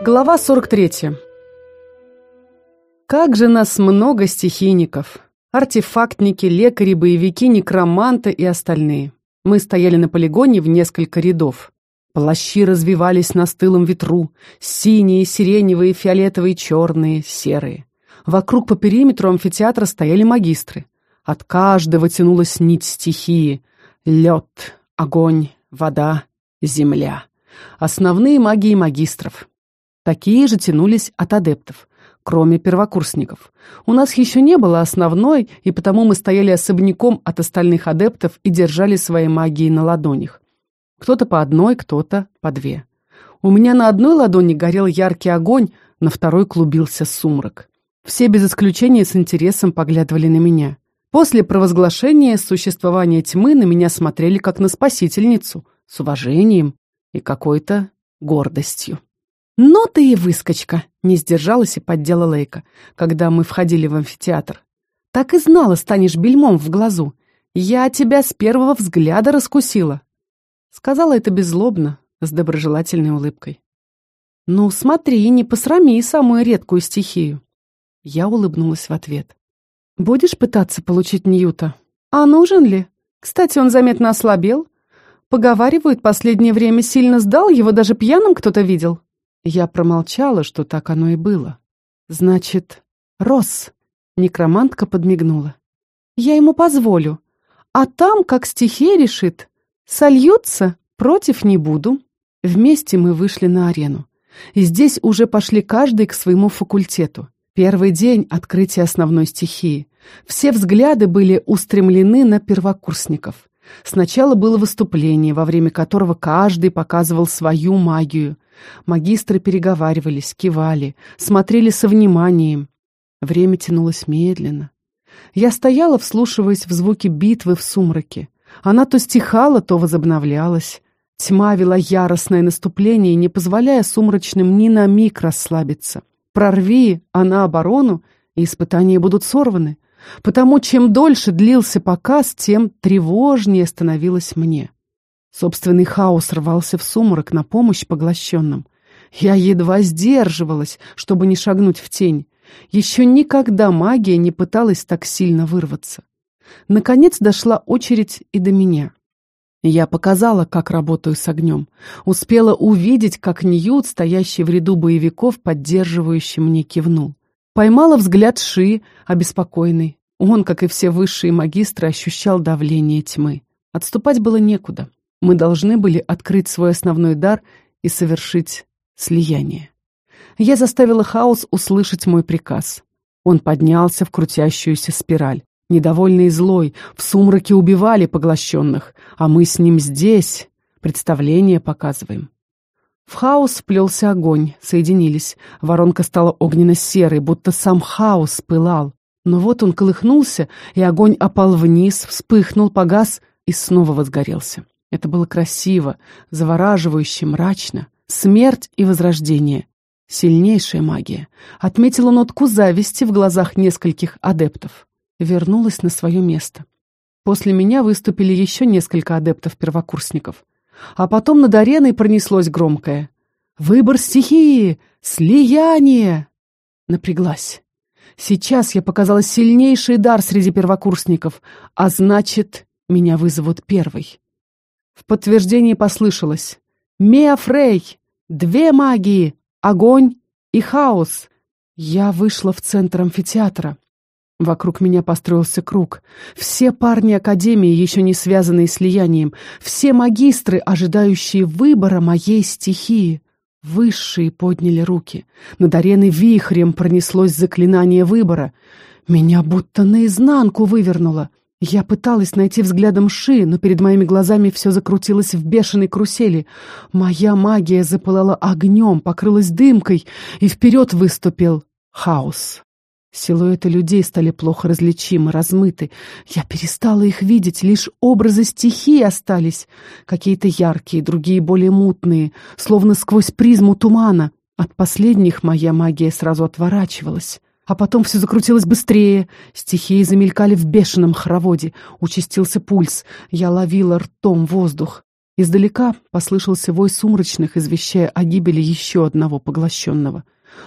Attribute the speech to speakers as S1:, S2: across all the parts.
S1: Глава 43. Как же нас много стихийников. Артефактники, лекари, боевики, некроманты и остальные. Мы стояли на полигоне в несколько рядов. Плащи развивались на стылом ветру. Синие, сиреневые, фиолетовые, черные, серые. Вокруг по периметру амфитеатра стояли магистры. От каждого тянулась нить стихии. Лед, огонь, вода, земля. Основные магии магистров. Такие же тянулись от адептов, кроме первокурсников. У нас еще не было основной, и потому мы стояли особняком от остальных адептов и держали свои магии на ладонях. Кто-то по одной, кто-то по две. У меня на одной ладони горел яркий огонь, на второй клубился сумрак. Все без исключения с интересом поглядывали на меня. После провозглашения существования тьмы на меня смотрели как на спасительницу, с уважением и какой-то гордостью. «Ну ты и выскочка!» — не сдержалась и поддела Лейка, когда мы входили в амфитеатр. «Так и знала, станешь бельмом в глазу. Я тебя с первого взгляда раскусила!» Сказала это беззлобно, с доброжелательной улыбкой. «Ну, смотри, не посрами самую редкую стихию!» Я улыбнулась в ответ. «Будешь пытаться получить Ньюта? А нужен ли? Кстати, он заметно ослабел. Поговаривают, последнее время сильно сдал, его даже пьяным кто-то видел». Я промолчала, что так оно и было. Значит, рос. Некромантка подмигнула. Я ему позволю. А там, как стихия решит, сольются, против не буду. Вместе мы вышли на арену. И здесь уже пошли каждый к своему факультету. Первый день открытия основной стихии. Все взгляды были устремлены на первокурсников. Сначала было выступление, во время которого каждый показывал свою магию. Магистры переговаривались, кивали, смотрели со вниманием. Время тянулось медленно. Я стояла, вслушиваясь в звуки битвы в сумраке. Она то стихала, то возобновлялась. Тьма вела яростное наступление, не позволяя сумрачным ни на миг расслабиться. Прорви она оборону, и испытания будут сорваны. Потому чем дольше длился показ, тем тревожнее становилось мне. Собственный хаос рвался в сумрак на помощь поглощенным. Я едва сдерживалась, чтобы не шагнуть в тень. Еще никогда магия не пыталась так сильно вырваться. Наконец дошла очередь и до меня. Я показала, как работаю с огнем. Успела увидеть, как Ньют, стоящий в ряду боевиков, поддерживающий мне, кивнул. Поймала взгляд Ши, обеспокоенный. Он, как и все высшие магистры, ощущал давление тьмы. Отступать было некуда. Мы должны были открыть свой основной дар и совершить слияние. Я заставила хаос услышать мой приказ. Он поднялся в крутящуюся спираль. Недовольный и злой, в сумраке убивали поглощенных, а мы с ним здесь представление показываем. В хаос вплелся огонь, соединились. Воронка стала огненно-серой, будто сам хаос пылал. Но вот он колыхнулся, и огонь опал вниз, вспыхнул, погас и снова возгорелся. Это было красиво, завораживающе, мрачно. Смерть и возрождение. Сильнейшая магия. Отметила нотку зависти в глазах нескольких адептов. Вернулась на свое место. После меня выступили еще несколько адептов-первокурсников. А потом над ареной пронеслось громкое. «Выбор стихии! Слияние!» Напряглась. Сейчас я показала сильнейший дар среди первокурсников, а значит, меня вызовут первой. В подтверждении послышалось «Меа Фрей! Две магии! Огонь и хаос!» Я вышла в центр амфитеатра. Вокруг меня построился круг. Все парни Академии, еще не связанные слиянием, все магистры, ожидающие выбора моей стихии. Высшие подняли руки. Над ареной вихрем пронеслось заклинание выбора. Меня будто наизнанку вывернуло. Я пыталась найти взглядом Ши, но перед моими глазами все закрутилось в бешеной карусели. Моя магия запылала огнем, покрылась дымкой, и вперед выступил хаос. Силуэты людей стали плохо различимы, размыты. Я перестала их видеть, лишь образы стихии остались. Какие-то яркие, другие более мутные, словно сквозь призму тумана. От последних моя магия сразу отворачивалась. А потом все закрутилось быстрее. Стихии замелькали в бешеном хороводе. Участился пульс. Я ловила ртом воздух. Издалека послышался вой сумрачных, извещая о гибели еще одного поглощенного.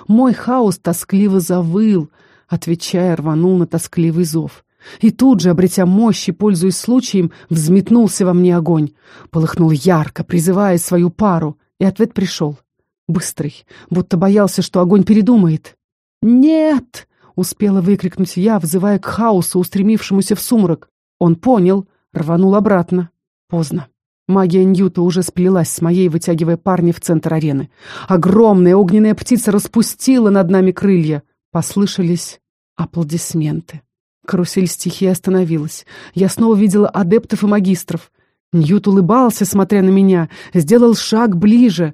S1: Мой хаос тоскливо завыл, отвечая, рванул на тоскливый зов. И тут же, обретя мощь и пользуясь случаем, взметнулся во мне огонь. Полыхнул ярко, призывая свою пару, и ответ пришел. Быстрый, будто боялся, что огонь передумает. «Нет!» — успела выкрикнуть я, взывая к хаосу, устремившемуся в сумрак. Он понял, рванул обратно. Поздно. Магия Ньюта уже сплелась с моей, вытягивая парня в центр арены. Огромная огненная птица распустила над нами крылья. Послышались аплодисменты. Карусель стихии остановилась. Я снова видела адептов и магистров. Ньют улыбался, смотря на меня, сделал шаг ближе.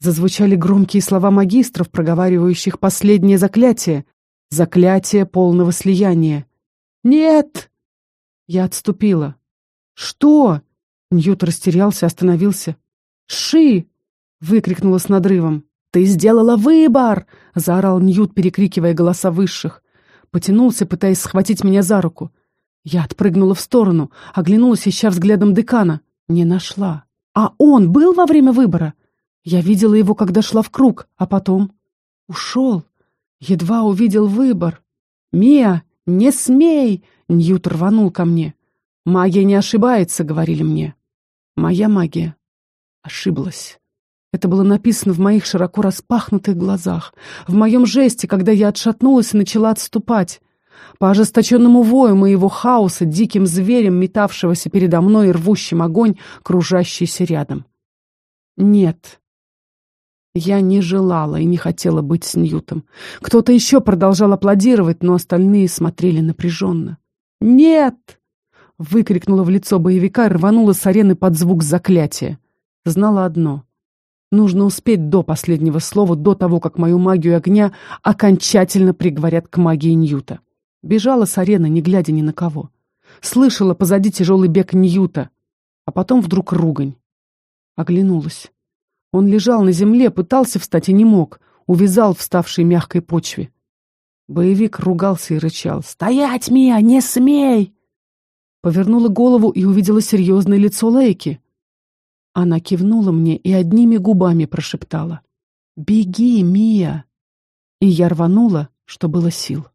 S1: Зазвучали громкие слова магистров, проговаривающих последнее заклятие. Заклятие полного слияния. «Нет!» Я отступила. «Что?» Ньют растерялся, остановился. «Ши!» — выкрикнула с надрывом. «Ты сделала выбор!» — заорал Ньют, перекрикивая голоса высших. Потянулся, пытаясь схватить меня за руку. Я отпрыгнула в сторону, оглянулась, ища взглядом декана. Не нашла. А он был во время выбора? Я видела его, когда шла в круг, а потом... Ушел. Едва увидел выбор. «Мия, не смей!» — Ньют рванул ко мне. «Магия не ошибается», — говорили мне. Моя магия ошиблась. Это было написано в моих широко распахнутых глазах, в моем жесте, когда я отшатнулась и начала отступать. По ожесточенному вою моего хаоса, диким зверем, метавшегося передо мной и рвущим огонь, кружащийся рядом. Нет. Я не желала и не хотела быть с Ньютом. Кто-то еще продолжал аплодировать, но остальные смотрели напряженно. «Нет!» Выкрикнула в лицо боевика и рванула с арены под звук заклятия. Знала одно. Нужно успеть до последнего слова, до того, как мою магию огня окончательно приговорят к магии Ньюта. Бежала с арены, не глядя ни на кого. Слышала позади тяжелый бег Ньюта, а потом вдруг ругань. Оглянулась. Он лежал на земле, пытался встать и не мог, увязал в ставшей мягкой почве. Боевик ругался и рычал. «Стоять, Мия, не смей!» Повернула голову и увидела серьезное лицо Лейки. Она кивнула мне и одними губами прошептала. «Беги, Мия!» И я рванула, что было сил.